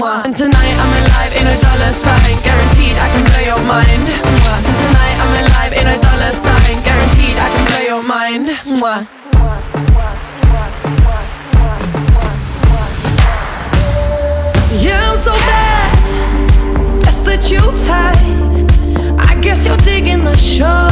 And tonight I'm alive in a dollar sign, guaranteed I can blow your mind. And tonight I'm alive in a dollar sign, guaranteed I can blow your mind. Yeah, I'm so bad. That's the truth, hide. I guess you're digging the show.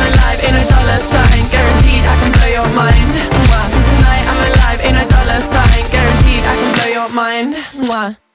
I'm alive in a dollar sign, guaranteed I can blow your mind. Tonight I'm alive in a dollar sign, guaranteed I can blow your mind. Mwah.